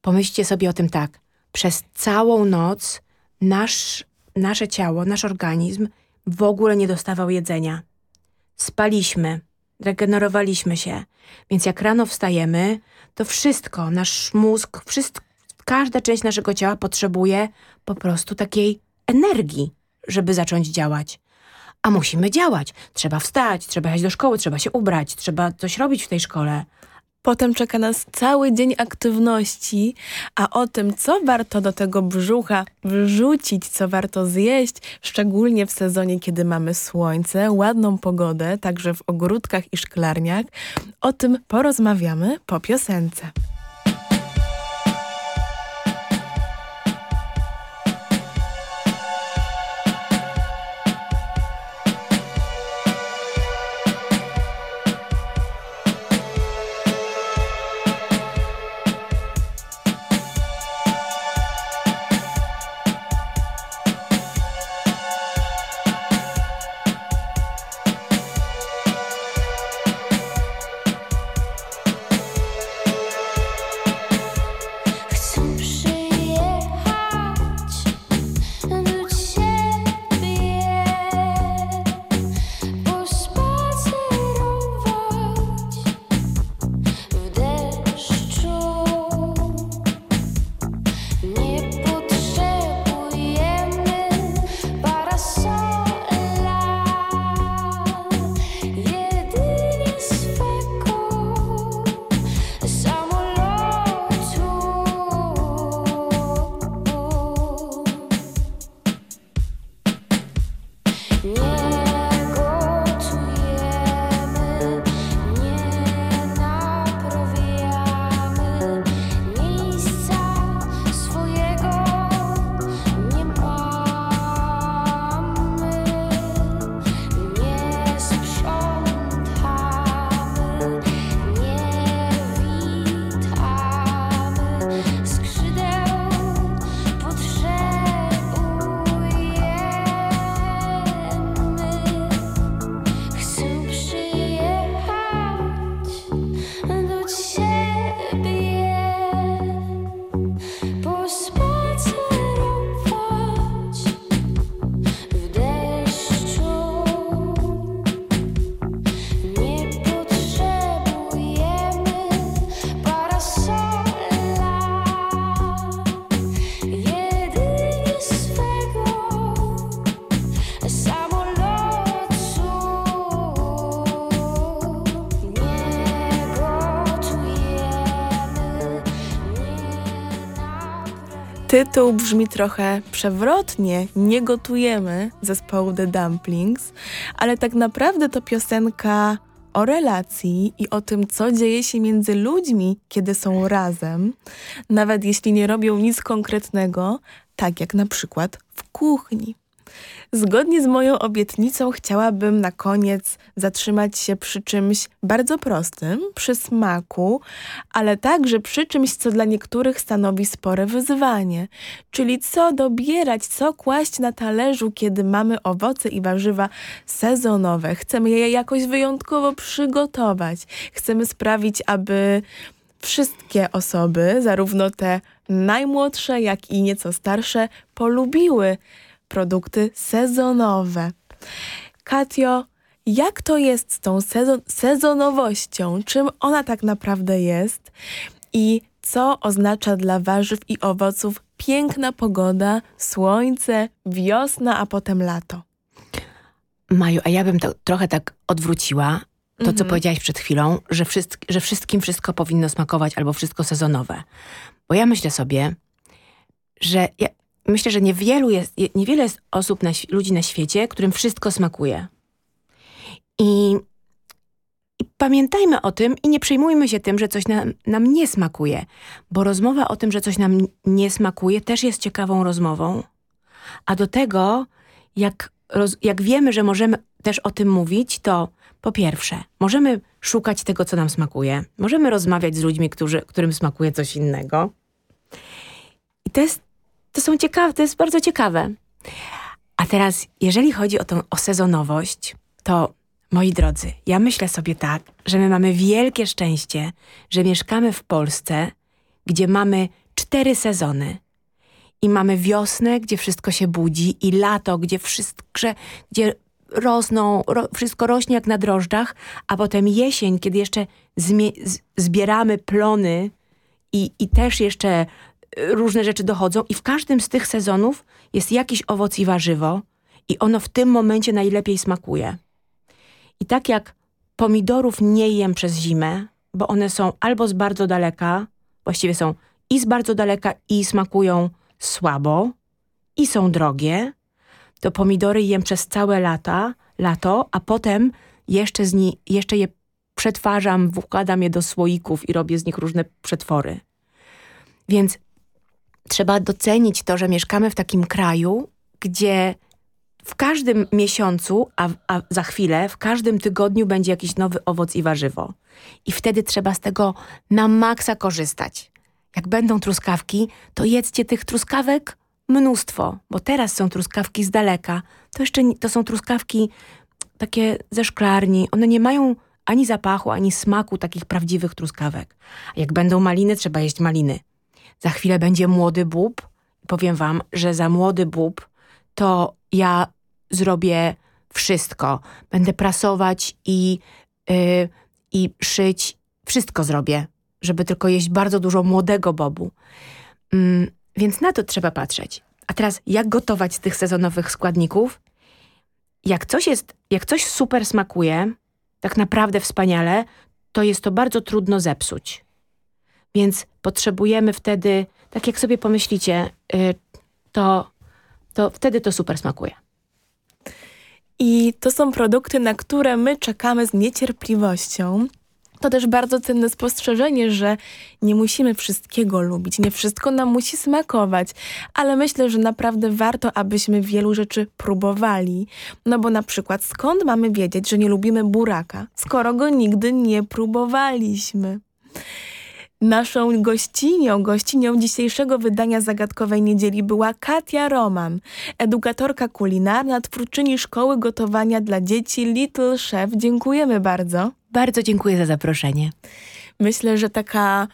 pomyślcie sobie o tym tak. Przez całą noc nasz, nasze ciało, nasz organizm w ogóle nie dostawał jedzenia. Spaliśmy, regenerowaliśmy się, więc jak rano wstajemy, to wszystko, nasz mózg, wszystko, każda część naszego ciała potrzebuje po prostu takiej energii, żeby zacząć działać. A musimy działać. Trzeba wstać, trzeba jechać do szkoły, trzeba się ubrać, trzeba coś robić w tej szkole. Potem czeka nas cały dzień aktywności, a o tym, co warto do tego brzucha wrzucić, co warto zjeść, szczególnie w sezonie, kiedy mamy słońce, ładną pogodę, także w ogródkach i szklarniach, o tym porozmawiamy po piosence. Tytuł brzmi trochę przewrotnie, nie gotujemy zespołu The Dumplings, ale tak naprawdę to piosenka o relacji i o tym, co dzieje się między ludźmi, kiedy są razem, nawet jeśli nie robią nic konkretnego, tak jak na przykład w kuchni. Zgodnie z moją obietnicą chciałabym na koniec zatrzymać się przy czymś bardzo prostym, przy smaku, ale także przy czymś, co dla niektórych stanowi spore wyzwanie, czyli co dobierać, co kłaść na talerzu, kiedy mamy owoce i warzywa sezonowe. Chcemy je jakoś wyjątkowo przygotować. Chcemy sprawić, aby wszystkie osoby, zarówno te najmłodsze, jak i nieco starsze, polubiły produkty sezonowe. Katio, jak to jest z tą sezon sezonowością? Czym ona tak naprawdę jest? I co oznacza dla warzyw i owoców piękna pogoda, słońce, wiosna, a potem lato? Maju, a ja bym to trochę tak odwróciła. To, co Mhm. powiedziałaś przed chwilą, że, wszystk że wszystkim wszystko powinno smakować albo wszystko sezonowe. Bo ja myślę sobie, że ja myślę, że niewielu jest, je- niewiele jest osób, na, ludzi na świecie, którym wszystko smakuje. I, I pamiętajmy o tym i nie przejmujmy się tym, że coś nam, nam nie smakuje. Bo rozmowa o tym, że coś nam nie smakuje, też jest ciekawą rozmową. A do tego, jak, roz, jak wiemy, że możemy też o tym mówić, to po pierwsze, możemy szukać tego, co nam smakuje. Możemy rozmawiać z ludźmi, którzy, którym smakuje coś innego. I to jest, to są ciekawe, to jest bardzo ciekawe. A teraz, jeżeli chodzi o tą o sezonowość, to moi drodzy, ja myślę sobie tak, że my mamy wielkie szczęście, że mieszkamy w Polsce, gdzie mamy cztery sezony. I mamy wiosnę, gdzie wszystko się budzi i lato, gdzie wszystko, gdzie rosną, ro, wszystko rośnie jak na drożdżach, a potem jesień, kiedy jeszcze zbieramy plony i, i też jeszcze różne rzeczy dochodzą i w każdym z tych sezonów jest jakiś owoc i warzywo i ono w tym momencie najlepiej smakuje. I tak jak pomidorów nie jem przez zimę, bo one są albo z bardzo daleka, właściwie są i z bardzo daleka i smakują słabo i są drogie, to pomidory jem przez całe lata, lato, a potem jeszcze, z ni, jeszcze je przetwarzam, wkładam je do słoików i robię z nich różne przetwory. Więc trzeba docenić to, że mieszkamy w takim kraju, gdzie w każdym miesiącu, a, a za chwilę, w każdym tygodniu będzie jakiś nowy owoc i warzywo. I wtedy trzeba z tego na maksa korzystać. Jak będą truskawki, to jedzcie tych truskawek mnóstwo, bo teraz są truskawki z daleka. To jeszcze nie- to są truskawki takie ze szklarni. One nie mają ani zapachu, ani smaku takich prawdziwych truskawek. A jak będą maliny, trzeba jeść maliny. Za chwilę będzie młody bób. Powiem wam, że za młody bób to ja zrobię wszystko. Będę prasować i, yy, i szyć. Wszystko zrobię, żeby tylko jeść bardzo dużo młodego bobu. Mm, więc na to trzeba patrzeć. A teraz, jak gotować z tych sezonowych składników? Jak coś jest, jak coś super smakuje, tak naprawdę wspaniale, to jest to bardzo trudno zepsuć. Więc potrzebujemy wtedy, tak jak sobie pomyślicie, y, to, to wtedy to super smakuje. I to są produkty, na które my czekamy z niecierpliwością. To też bardzo cenne spostrzeżenie, że nie musimy wszystkiego lubić, nie wszystko nam musi smakować, ale myślę, że naprawdę warto, abyśmy wielu rzeczy próbowali. No bo na przykład skąd mamy wiedzieć, że nie lubimy buraka, skoro go nigdy nie próbowaliśmy? Naszą gościnią, gościnią dzisiejszego wydania Zagadkowej Niedzieli była Katia Roman, edukatorka kulinarna, twórczyni Szkoły Gotowania dla Dzieci Little Chef. Dziękujemy bardzo. Bardzo dziękuję za zaproszenie. Myślę, że taka,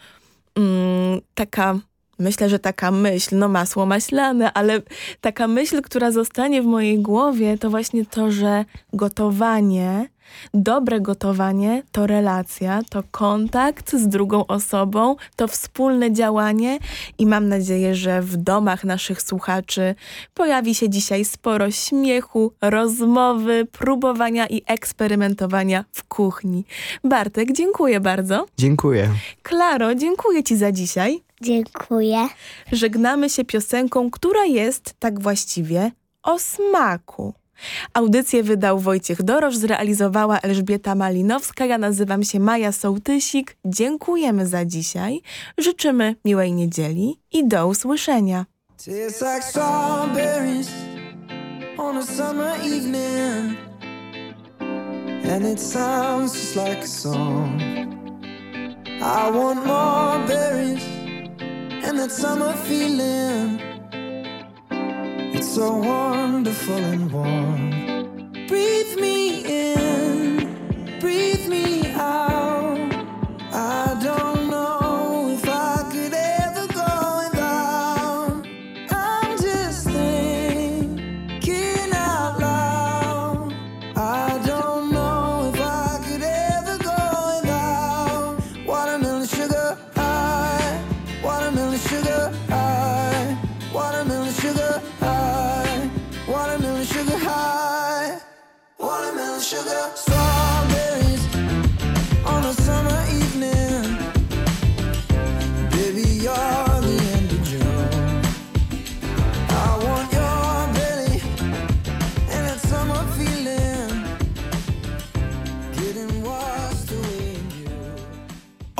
mm, taka, myślę, że taka myśl, no masło maślane, ale taka myśl, która zostanie w mojej głowie, to właśnie to, że gotowanie, dobre gotowanie to relacja, to kontakt z drugą osobą, to wspólne działanie i mam nadzieję, że w domach naszych słuchaczy pojawi się dzisiaj sporo śmiechu, rozmowy, próbowania i eksperymentowania w kuchni. Bartek, dziękuję bardzo. Dziękuję. Klaro, dziękuję Ci za dzisiaj. Dziękuję. Żegnamy się piosenką, która jest tak właściwie o smaku. Audycję wydał Wojciech Dorosz, zrealizowała Elżbieta Malinowska. Ja nazywam się Maja Sołtysik. Dziękujemy za dzisiaj. Życzymy miłej niedzieli i do usłyszenia. Tastes like strawberries on a summer evening, and it sounds just like a song. I want more berries and that summer feeling. It's so wonderful and warm. Breathe me in, breathe me out.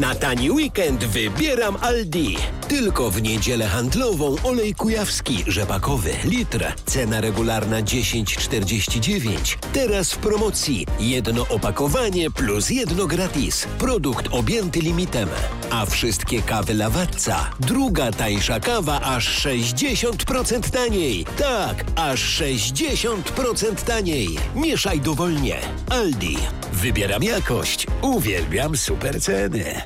Na tani weekend wybieram Aldi. Tylko w niedzielę handlową olej kujawski rzepakowy litr. Cena regularna 10,49. Teraz w promocji jedno opakowanie plus jedno gratis. Produkt objęty limitem. A wszystkie kawy Lawatca. Druga tańsza kawa aż 60% taniej. Tak, aż 60% taniej. Mieszaj dowolnie. Aldi. Wybieram jakość. Uwielbiam super ceny.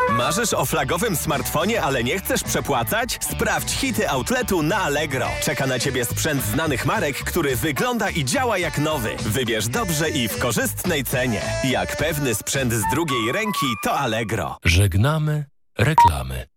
Marzysz o flagowym smartfonie, ale nie chcesz przepłacać? Sprawdź hity outletu na Allegro. Czeka na ciebie sprzęt znanych marek, który wygląda i działa jak nowy. Wybierz dobrze i w korzystnej cenie. Jak pewny sprzęt z drugiej ręki, to Allegro. Żegnamy reklamy.